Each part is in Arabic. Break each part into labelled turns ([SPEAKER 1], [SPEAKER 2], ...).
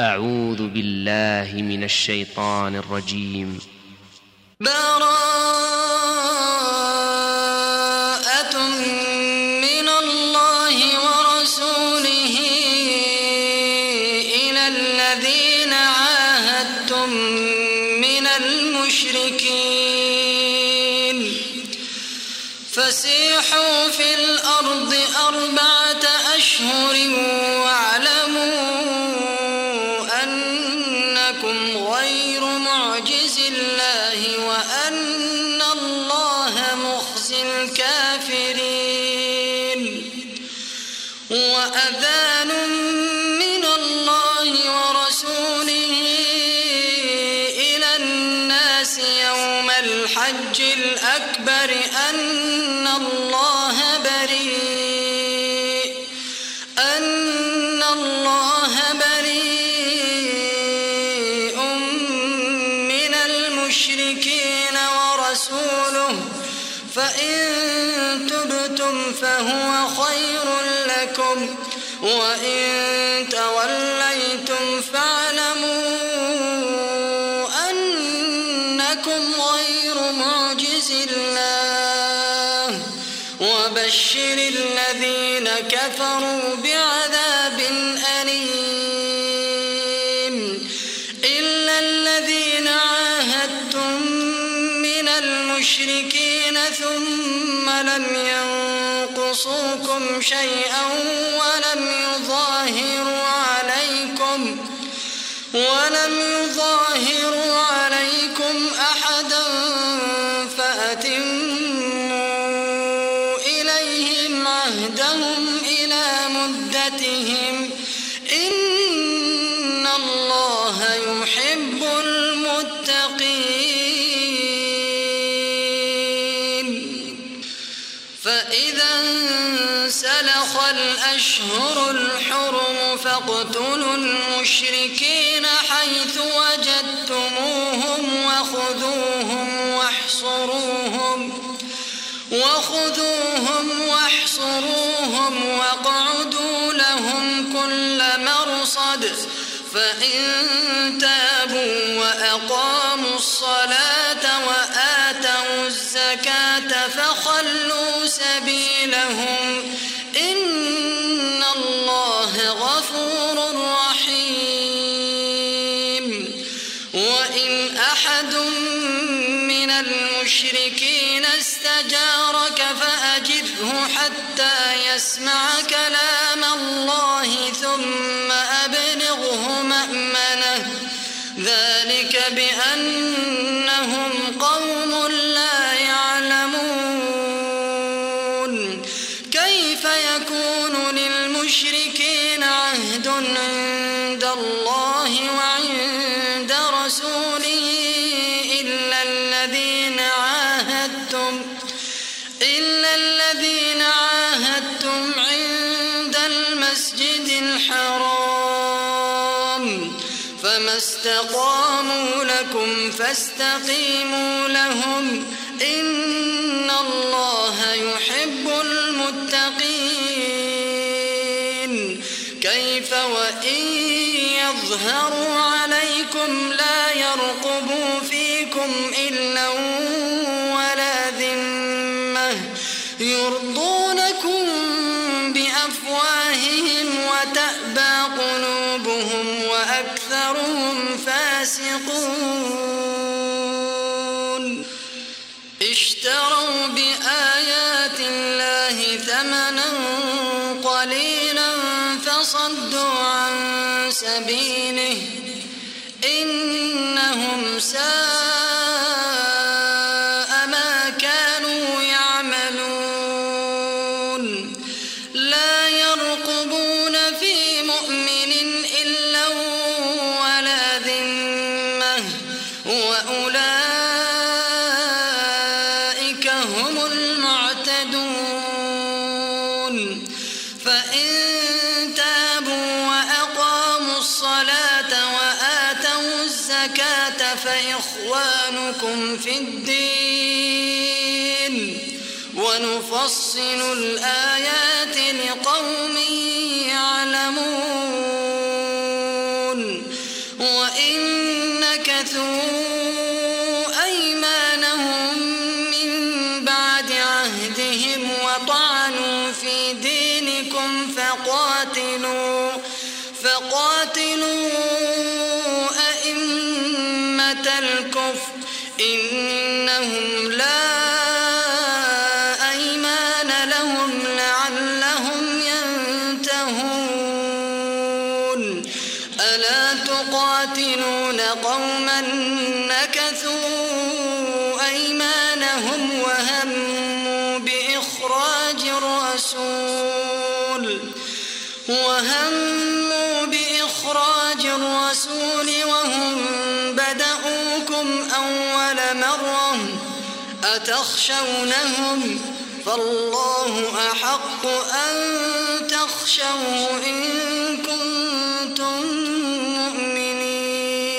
[SPEAKER 1] أعوذ بالله من الشيطان الرجيم.
[SPEAKER 2] بارا كفروا بعذاب أليم إلا الذين عاهدتم من المشركين ثم لم ينقصوكم شيئا اقتلوا المشركين حيث وجدتموهم وخذوهم واحصروهم وخذوهم واحصروهم واقعدوا لهم كل مرصد فإن تابوا وأقاموا الصلاة وآتوا الزكاة فخلوا سبيلهم المشركين استجارك فأجره حتى يسمع كلام الله ثم حرام. فما استقاموا لكم فاستقيموا لهم. إن الله يحب المتقين. كيف وإن يظهروا عليكم لا يرقبوا فيكم إلا تربى قلوبهم وأكثرهم فاسقون. اشتروا تخشونهم فالله أحق أن تخشوه إن كنتم مؤمنين.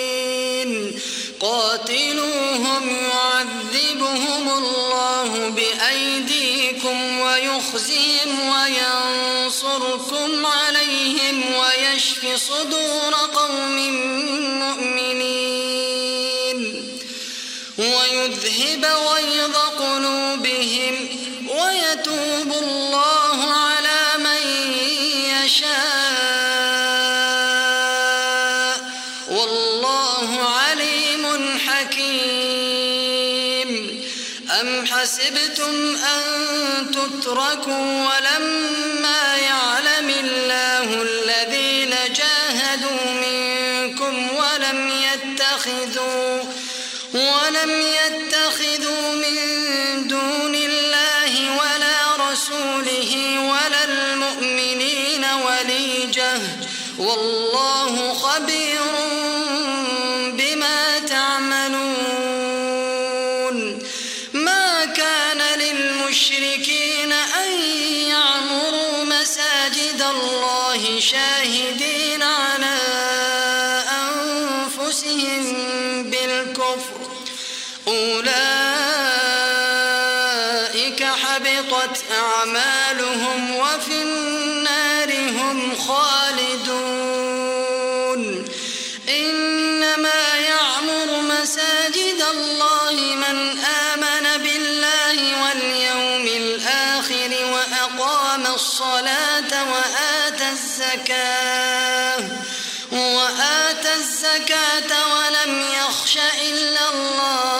[SPEAKER 2] قاتلوهم يعذبهم الله بأيديكم ويخزيهم وينصركم عليهم ويشف صدور قوم يتركوا ولما يعلم الله الذين جاهدوا منكم ولم يتخذوا ولم يتخذوا من دون الله ولا رسوله ولا المؤمنين وليجة. والله خبير الزكاة وآتى الزكاة ولم يخش إلا الله.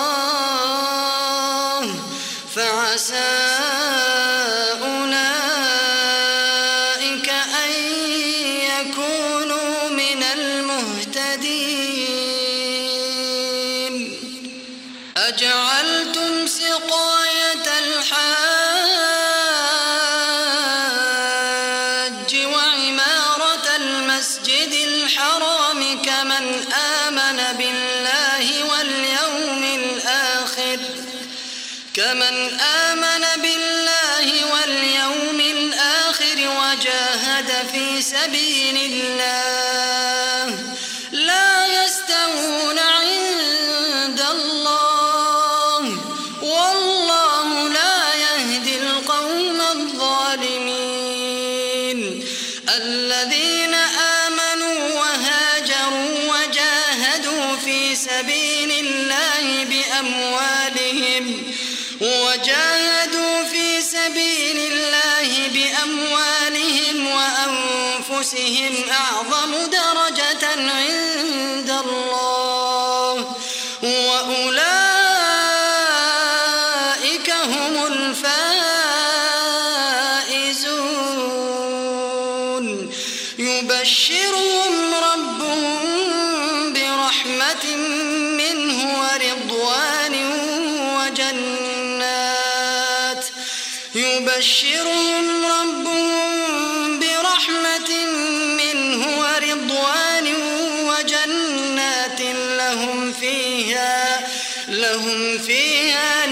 [SPEAKER 2] ليس أنفسهم أعظم درجة عند لهم فيها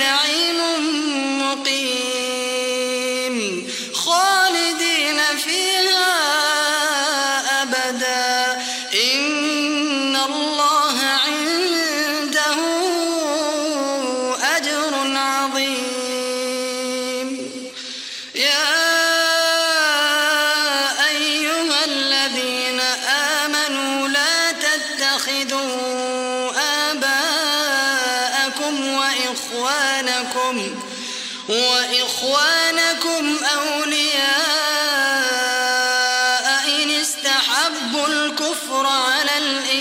[SPEAKER 2] وإخوانكم أولياء إن استحبوا الكفر على الإيمان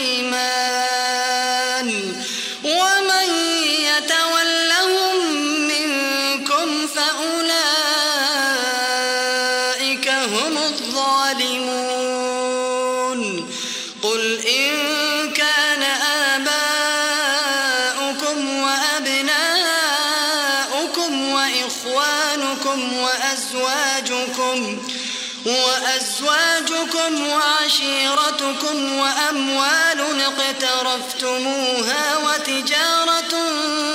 [SPEAKER 2] وعشيرتكم وأموال اقترفتموها وتجارة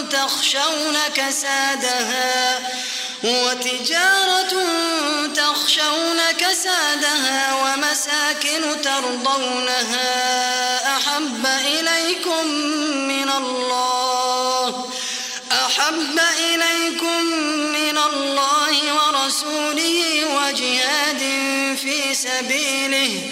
[SPEAKER 2] تخشون كسادها وتجارة تخشون كسادها ومساكن ترضونها أحب إليكم من الله أحب إليكم من الله ورسوله وجهاد في سبيله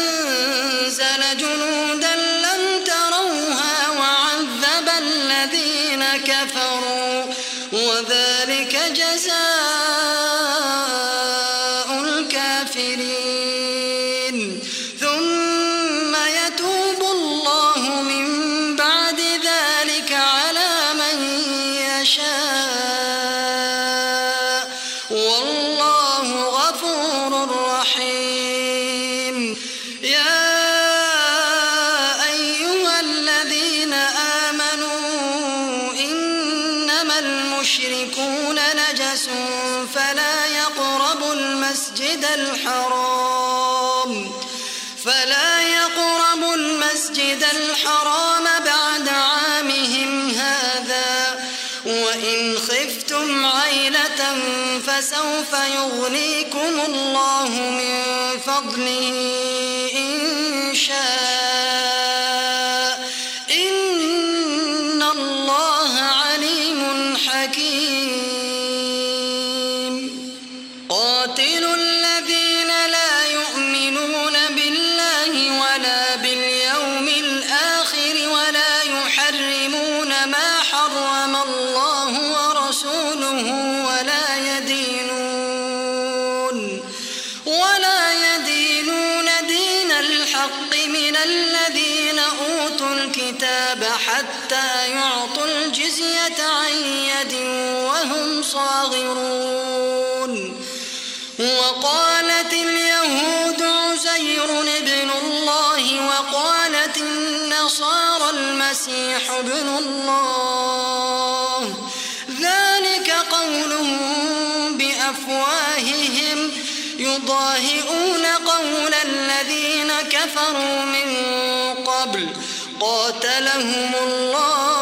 [SPEAKER 2] المسيح ابن الله. ذلك قولهم بأفواههم. يضاهئون قول الذين كفروا من قبل. قاتلهم الله.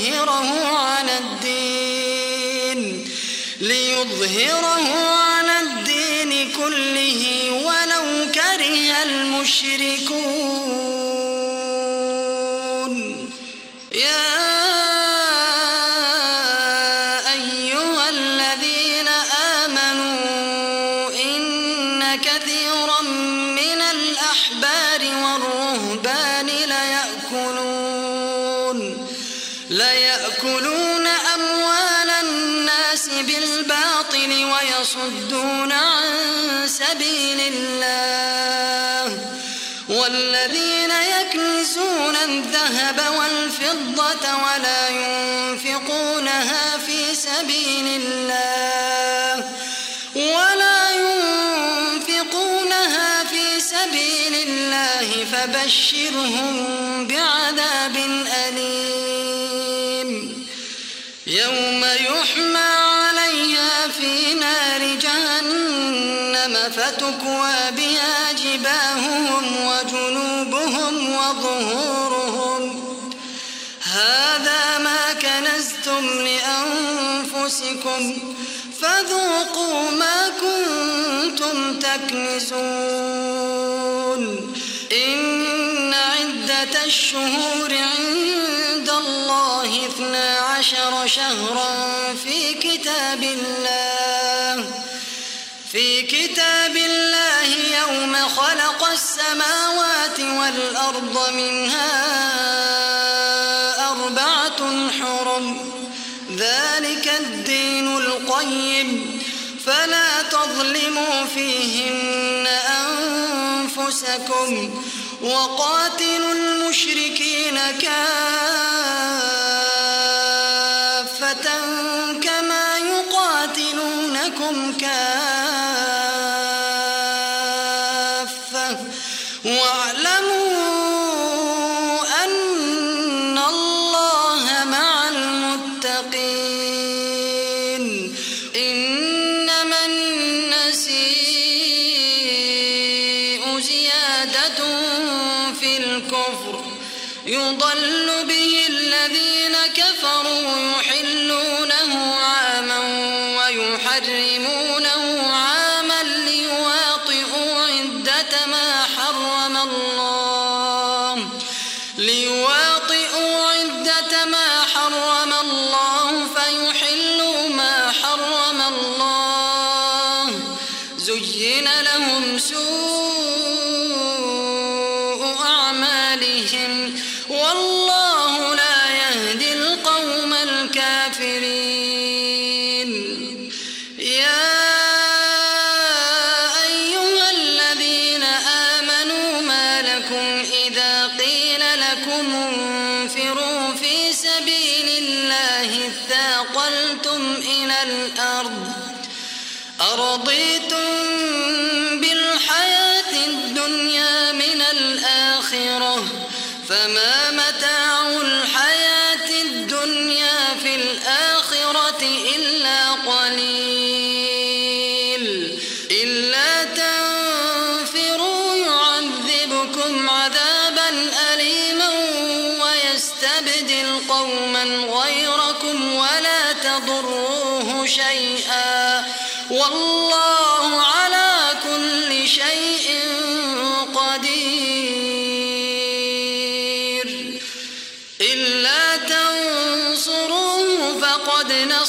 [SPEAKER 2] ليظهره على الدين ليظهره على الدين كله ولو كره المشركون. والفضة ولا ينفقونها في سبيل الله. ولا ينفقونها في سبيل الله فبشرهم بعذاب لأنفسكم فذوقوا ما كنتم تكنزون إن عدة الشهور عند الله اثنا عشر شهرا في كتاب الله. في كتاب الله يوم خلق السماوات والأرض منها أربعة حرم. الدين القيم فلا تظلموا فيهن أنفسكم وقاتلوا المشركين كافة لهم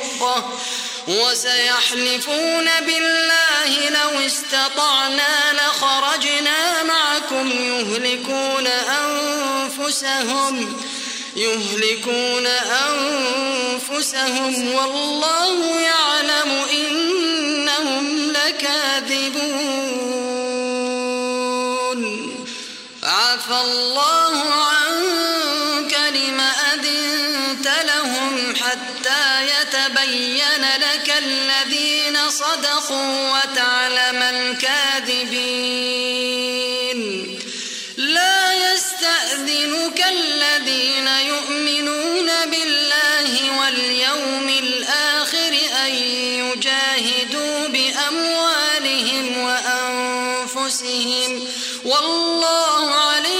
[SPEAKER 2] الشقة وسيحلفون بالله لو استطعنا لخرجنا معكم يهلكون أنفسهم يهلكون أنفسهم والله يعلم إنهم لكاذبون يتبين لك الذين صدقوا وتعلم الكاذبين. لا يستأذنك الذين يؤمنون بالله واليوم الآخر أن يجاهدوا بأموالهم وأنفسهم. والله عليم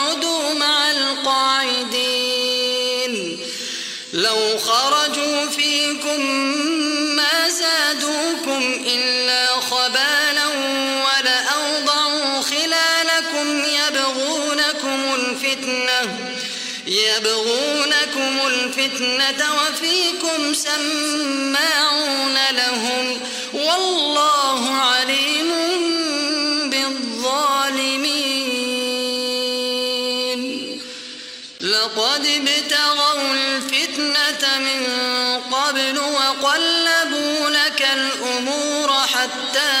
[SPEAKER 2] الفتنة وفيكم سماعون لهم والله عليم بالظالمين. لقد ابتغوا الفتنة من قبل وقلبوا لك الأمور حتى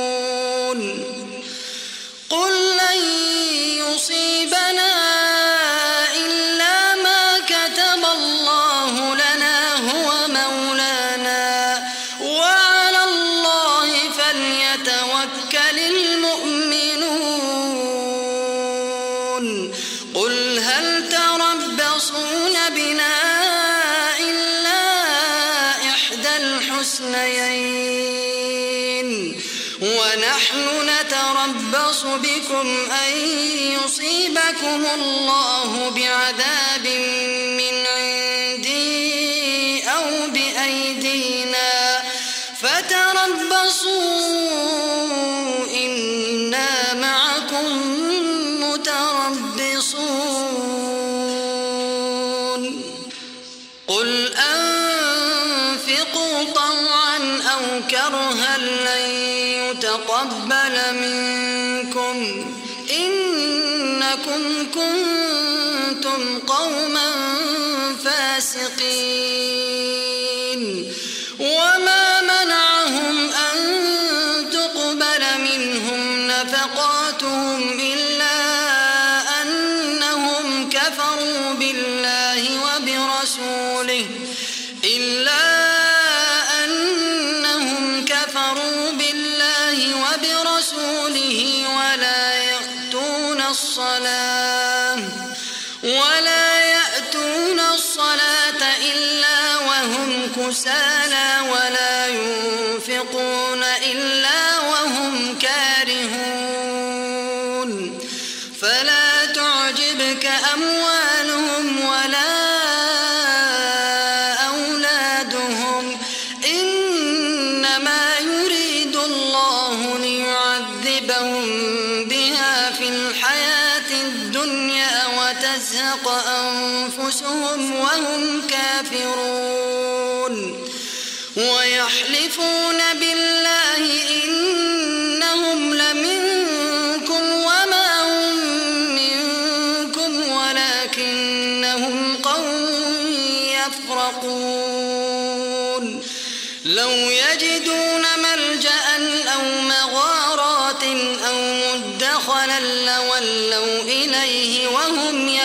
[SPEAKER 2] ونحن نتربص بكم أن يصيبكم الله بعذاب كنتم قوما فاسقين.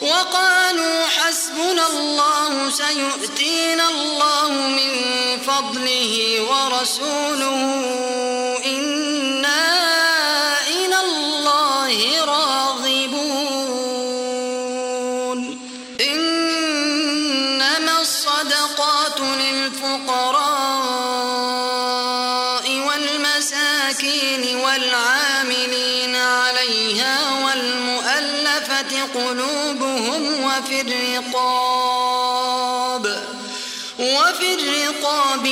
[SPEAKER 2] وقالوا حسبنا الله سيؤتينا الله من فضله ورسوله. إنا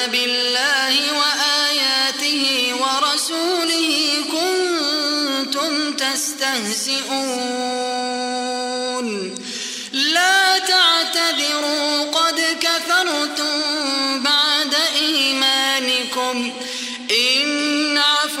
[SPEAKER 2] قل أبالله وآياته ورسوله كنتم تستهزئون. لا تعتذروا قد كفرتم بعد إيمانكم. إن نعف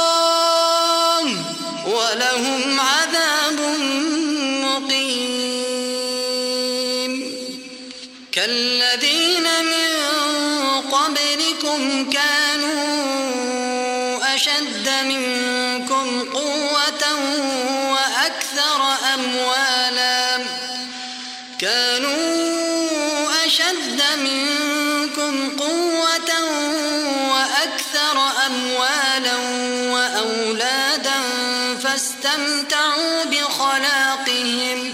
[SPEAKER 2] قبلكم كانوا أشد منكم قوة وأكثر أموالا. كانوا أشد منكم قوة وأكثر أموالا وأولادا فاستمتعوا بخلاقهم.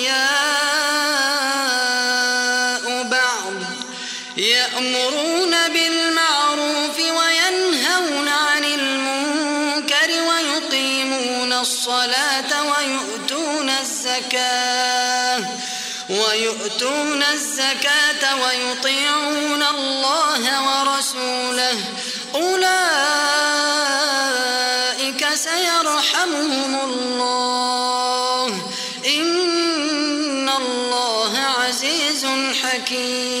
[SPEAKER 2] الصلاة ويؤتون الزكاة ويؤتون الزكاة ويطيعون الله ورسوله أولئك سيرحمهم الله إن الله عزيز حكيم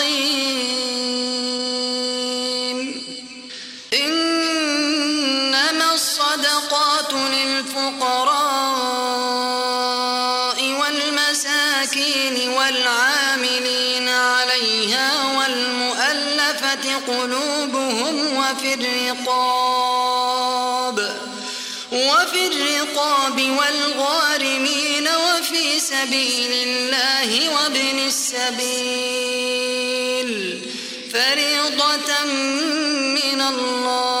[SPEAKER 2] للفقراء والمساكين والعاملين عليها والمؤلفة قلوبهم وفي الرقاب وفي الرقاب والغارمين وفي سبيل الله وابن السبيل فريضة من الله.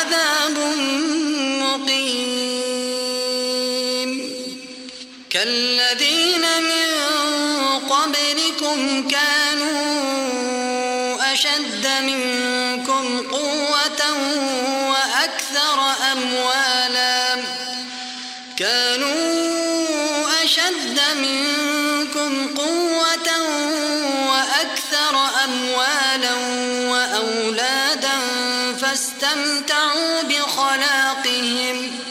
[SPEAKER 2] قبلكم كانوا أشد منكم قوة وأكثر أموالا. كانوا أشد منكم قوة وأكثر أموالا وأولادا فاستمتعوا بخلاقهم.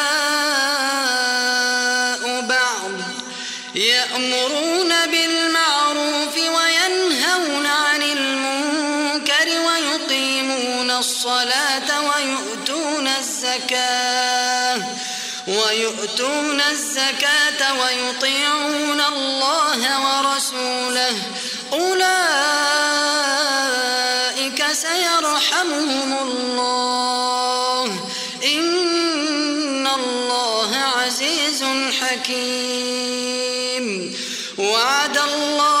[SPEAKER 2] الصلاة ويؤتون الزكاة ويؤتون الزكاة ويطيعون الله ورسوله. أولئك سيرحمهم الله. إن الله عزيز حكيم. وعد الله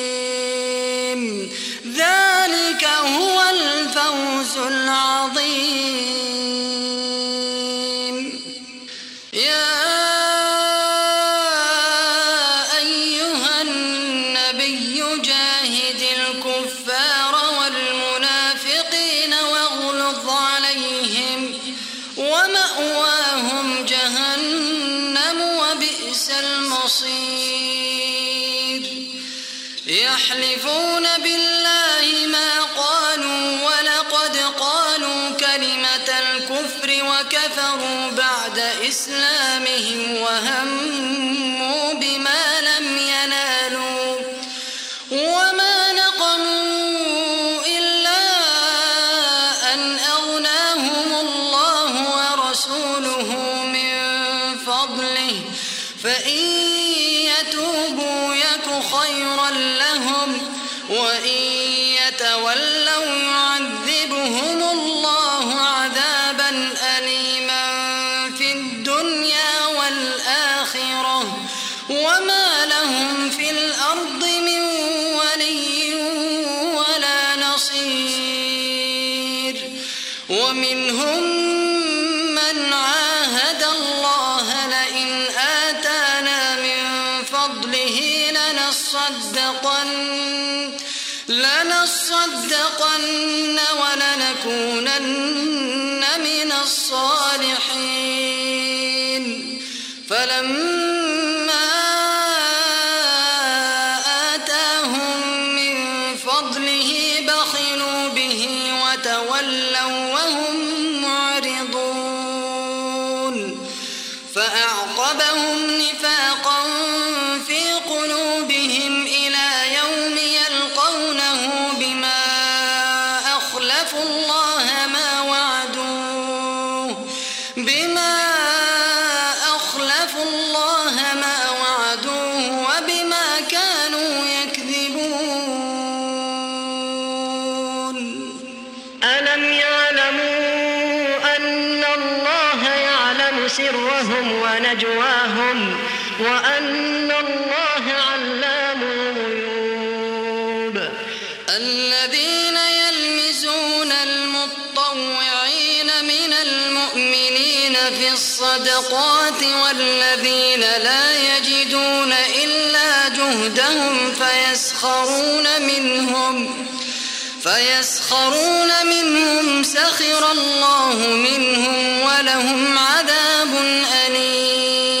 [SPEAKER 2] لنصدقن لنصدقن ولنكونن من الصالحين. والذين لا يجدون إلا جهدهم فيسخرون منهم فيسخرون منهم سخر الله منهم ولهم عذاب أليم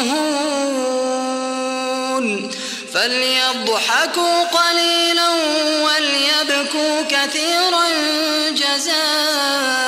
[SPEAKER 2] يفقهون. فليضحكوا قليلا وليبكوا كثيرا جزاء.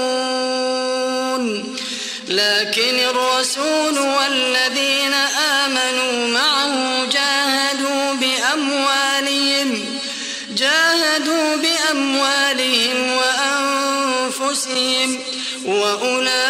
[SPEAKER 2] يفقهون. لكن الرسول والذين آمنوا معه جاهدوا بأموالهم جاهدوا بأموالهم وأنفسهم وأولئك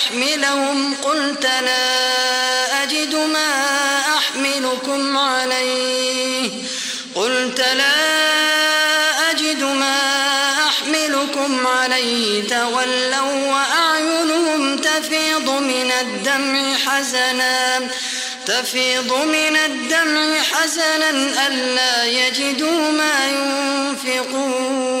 [SPEAKER 2] لتحملهم قلت لا أجد ما أحملكم عليه. قلت لا أجد ما أحملكم عليه. تولوا وأعينهم تفيض من الدمع حزنا. تفيض من الدمع حزنا ألا يجدوا ما ينفقون.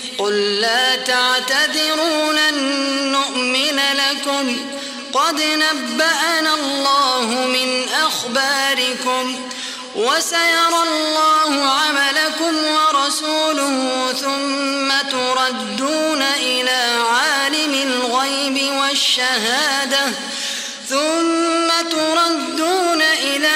[SPEAKER 2] قل لا تعتذروا لن نؤمن لكم. قد نبأنا الله من أخباركم وسيرى الله عملكم ورسوله ثم تردون إلى عالم الغيب والشهادة. ثم تردون إلى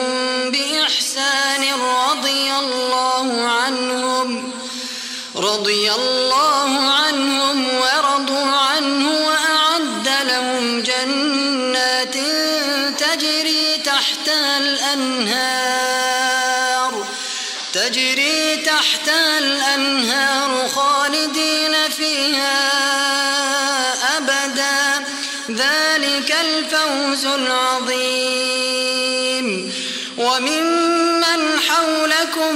[SPEAKER 2] تحتها الأنهار. تجري تحتها الأنهار خالدين فيها أبدا. ذلك الفوز العظيم. وممن حولكم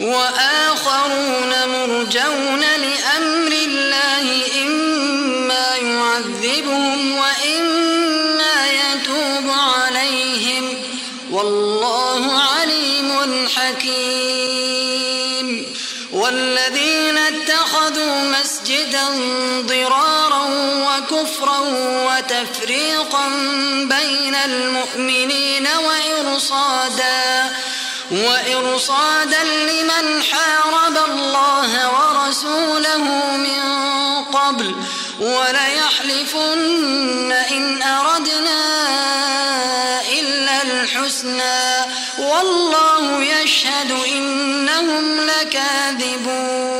[SPEAKER 2] وآخرون مرجون لأمر الله إما يعذبهم وإما يتوب عليهم. والله عليم حكيم. والذين اتخذوا مسجدا ضرارا وكفرا وتفريقا بين المؤمنين وإرصادا وإرصادا لمن حارب الله ورسوله من قبل وليحلفن إن أردنا إلا الحسنى والله يشهد إنهم لكاذبون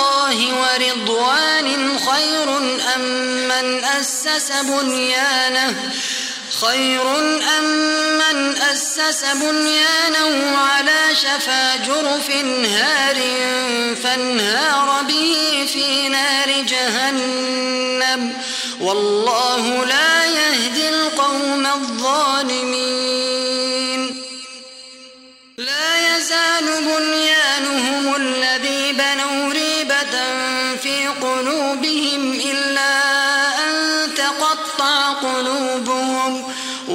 [SPEAKER 2] ورضوان خير أم من أسس بنيانه؟ خير أم من أسس بنيانه على شفا جرف هار فانهار به في نار جهنم؟ والله لا يهدي القوم الظالمين. لا يزال بنيانهم الذي بنوا ريبة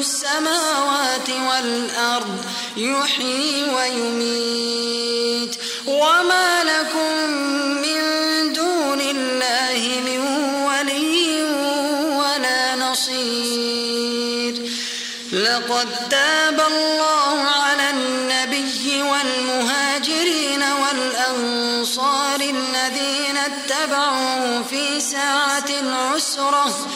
[SPEAKER 2] السماوات والأرض يحيي ويميت. وما لكم من دون الله من ولي ولا نصير. لقد تاب الله على النبي والمهاجرين والأنصار الذين اتبعوه في ساعة العسرة.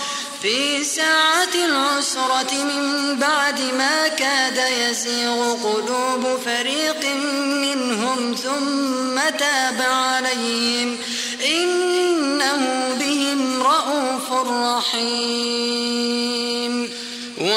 [SPEAKER 2] في ساعة العسرة من بعد ما كاد يزيغ قلوب فريق منهم ثم تاب عليهم. إنه بهم رءوف رحيم.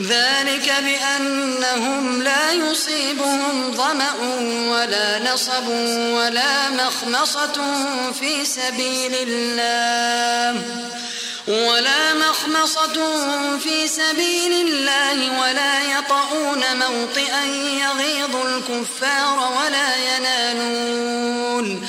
[SPEAKER 2] ذلك بأنهم لا يصيبهم ظمأ ولا نصب ولا مخمصة في سبيل الله. ولا مخمصة في سبيل الله ولا يطؤون موطئا يغيظ الكفار ولا ينالون.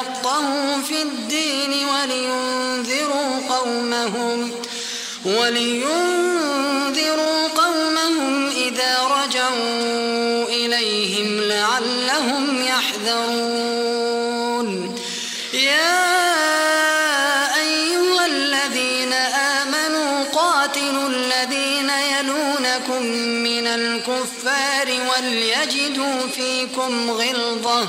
[SPEAKER 2] ليتفقهوا في الدين ولينذروا قومهم ولينذروا قومهم إذا رجعوا إليهم لعلهم يحذرون. يا أيها الذين آمنوا قاتلوا الذين يلونكم من الكفار وليجدوا فيكم غلظة